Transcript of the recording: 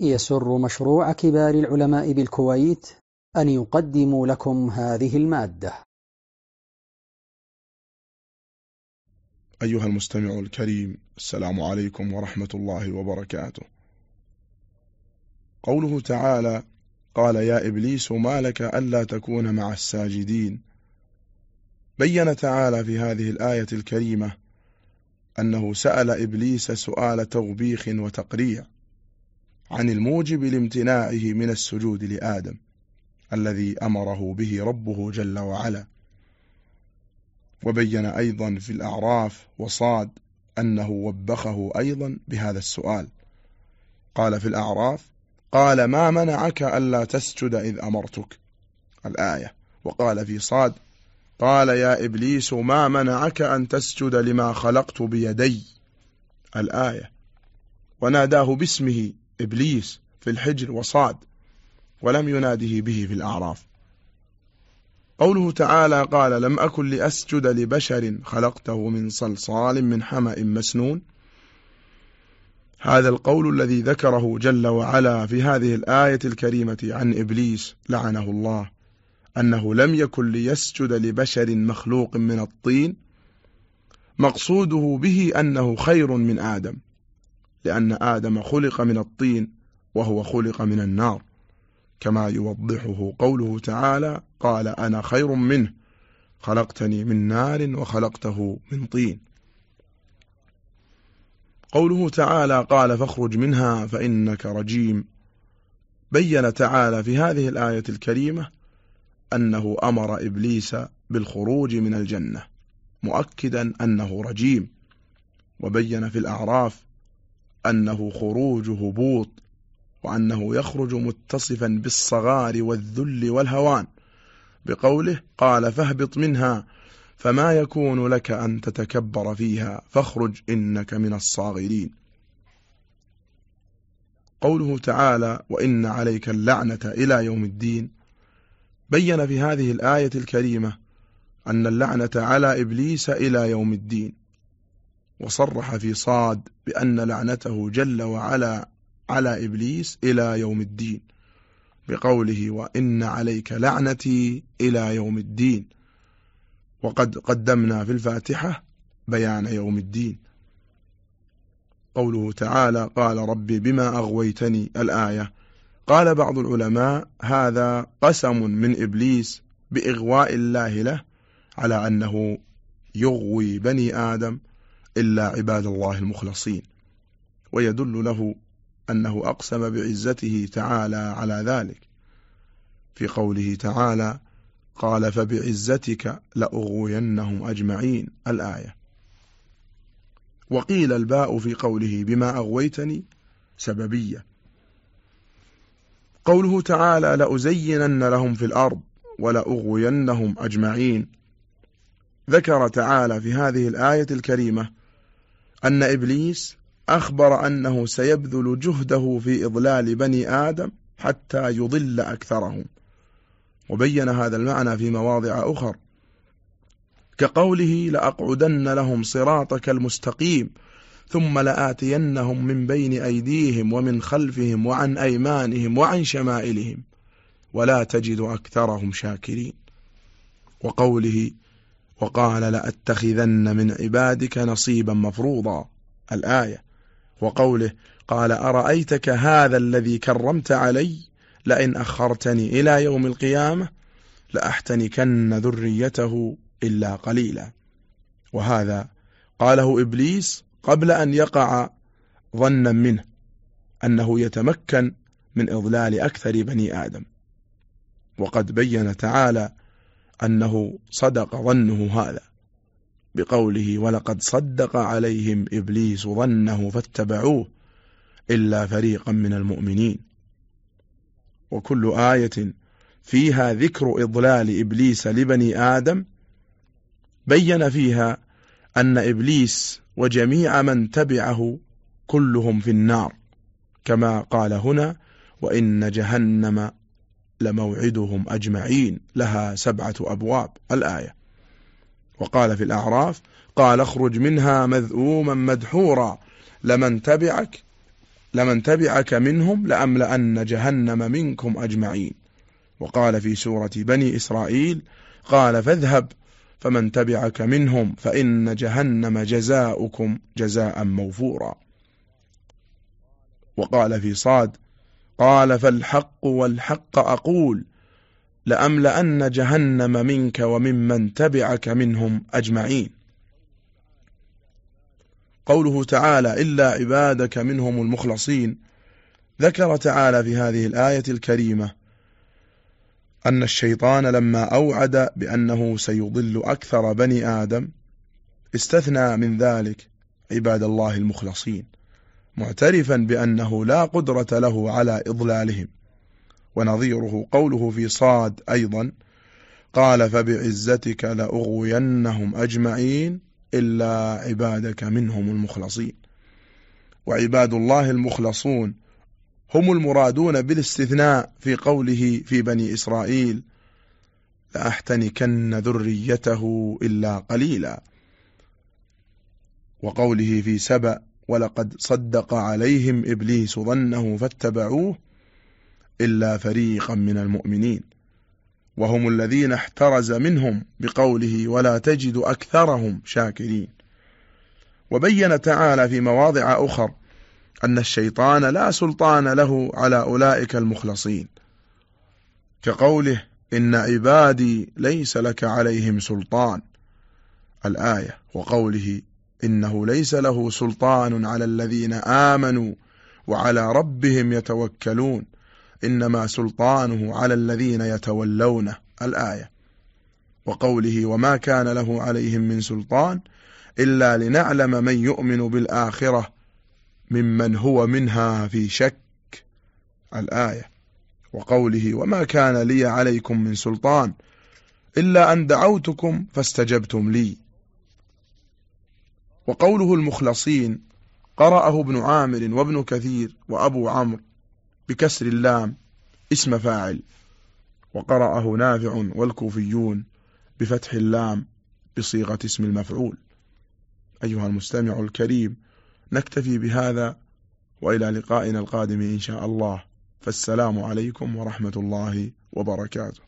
يسر مشروع كبار العلماء بالكويت أن يقدم لكم هذه المادة. أيها المستمع الكريم السلام عليكم ورحمة الله وبركاته. قوله تعالى قال يا إبليس ما لك ألا تكون مع الساجدين؟ بين تعالى في هذه الآية الكريمة أنه سأل إبليس سؤال توبيخ وتقريع. عن الموجب لامتناعه من السجود لآدم الذي أمره به ربه جل وعلا. وبين أيضا في الأعراف وصاد أنه وبخه أيضا بهذا السؤال. قال في الأعراف قال ما منعك ألا تسجد إذ أمرتك؟ الآية. وقال في صاد قال يا إبليس ما منعك أن تسجد لما خلقت بيدي؟ الآية. وناداه باسمه إبليس في الحجر وصاد ولم يناده به في الأعراف. قوله تعالى قال لم أكن لأسجد لبشر خلقته من صلصال من حمأ مسنون. هذا القول الذي ذكره جل وعلا في هذه الآية الكريمة عن إبليس لعنه الله أنه لم يكن ليسجد لبشر مخلوق من الطين مقصوده به أنه خير من آدم. لأن آدم خلق من الطين وهو خلق من النار. كما يوضحه قوله تعالى قال أنا خير منه خلقتني من نار وخلقته من طين. قوله تعالى قال فاخرج منها فإنك رجيم. بين تعالى في هذه الآية الكريمة أنه أمر إبليس بالخروج من الجنة مؤكدا أنه رجيم. وبين في الأعراف أنه خروج هبوط وأنه يخرج متصفا بالصغار والذل والهوان. بقوله قال فاهبط منها فما يكون لك أن تتكبر فيها فاخرج إنك من الصاغرين. قوله تعالى وإن عليك اللعنة إلى يوم الدين. بين في هذه الآية الكريمة أن اللعنة على إبليس إلى يوم الدين. وصرح في صاد بأن لعنته جل وعلا على إبليس إلى يوم الدين بقوله وإن عليك لعنتي إلى يوم الدين وقد قدمنا في الفاتحة بيان يوم الدين. قوله تعالى قال ربي بما أغويتني الآية. قال بعض العلماء هذا قسم من إبليس بإغواء الله له على أنه يغوي بني آدم إلا عباد الله المخلصين. ويدل له أنه أقسم بعزته تعالى على ذلك. في قوله تعالى قال فبعزتك لأغوينهم أجمعين الآية. وقيل الباء في قوله بما أغويتني سببية. قوله تعالى لأزينن لهم في الأرض ولأغوينهم أجمعين. ذكر تعالى في هذه الآية الكريمة أن إبليس أخبر أنه سيبذل جهده في إضلال بني آدم حتى يضل أكثرهم. وبين هذا المعنى في مواضع أخر. كقوله لأقعدن لهم صراطك المستقيم ثم لآتينهم من بين أيديهم ومن خلفهم وعن أيمانهم وعن شمائلهم ولا تجد أكثرهم شاكرين. وقوله وقال لأتخذن من عبادك نصيبا مفروضا. الآية. وقوله قال أرأيتك هذا الذي كرمت علي؟ لئن أخرتني إلى يوم القيامة لأحتنكن ذريته إلا قليلا. وهذا قاله إبليس قبل أن يقع ظنا منه أنه يتمكن من إضلال أكثر بني آدم. وقد بين تعالى أنه صدق ظنه هذا بقوله ولقد صدق عليهم إبليس ظنه فاتبعوه إلا فريقا من المؤمنين وكل آية فيها ذكر إضلال إبليس لبني آدم بين فيها أن إبليس وجميع من تبعه كلهم في النار كما قال هنا وإن جهنم لموعدهم أجمعين لها سبعة أبواب الآية. وقال في الأعراف قال اخرج منها مذءوما مدحورا لمن تبعك لمن تبعك منهم لأملأن جهنم منكم أجمعين. وقال في سورة بني إسرائيل قال فاذهب فمن تبعك منهم فإن جهنم جزاؤكم جزاء موفورا. وقال في صاد قال فالحق والحق أقول لأملأن جهنم منك وممن تبعك منهم أجمعين. قوله تعالى إلا عبادك منهم المخلصين. ذكر تعالى في هذه الآية الكريمة أن الشيطان لما أوعد بأنه سيضل أكثر بني آدم استثنى من ذلك عباد الله المخلصين. معترفا بأنه لا قدرة له على إضلالهم. ونظيره قوله في صاد أيضا قال فبعزتك لأغوينهم أجمعين إلا عبادك منهم المخلصين. وعباد الله المخلصون هم المرادون بالاستثناء في قوله في بني إسرائيل لأحتنكن ذريته إلا قليلا. وقوله في سبأ ولقد صدق عليهم إبليس ظنه فاتبعوه إلا فريقا من المؤمنين. وهم الذين احترز منهم بقوله ولا تجد أكثرهم شاكرين. وبين تعالى في مواضع أخر أن الشيطان لا سلطان له على أولئك المخلصين. كقوله إن عبادي ليس لك عليهم سلطان. الآية وقوله إنه ليس له سلطان على الذين آمنوا وعلى ربهم يتوكلون إنما سلطانه على الذين يتولونه. الآية. وقوله وما كان له عليهم من سلطان إلا لنعلم من يؤمن بالآخرة ممن هو منها في شك. الآية. وقوله وما كان لي عليكم من سلطان إلا أن دعوتكم فاستجبتم لي. وقوله المخلصين قرأه ابن عامر وابن كثير وأبو عمرو بكسر اللام اسم فاعل وقرأه نافع والكوفيون بفتح اللام بصيغة اسم المفعول. أيها المستمع الكريم نكتفي بهذا وإلى لقائنا القادم إن شاء الله. فالسلام عليكم ورحمة الله وبركاته.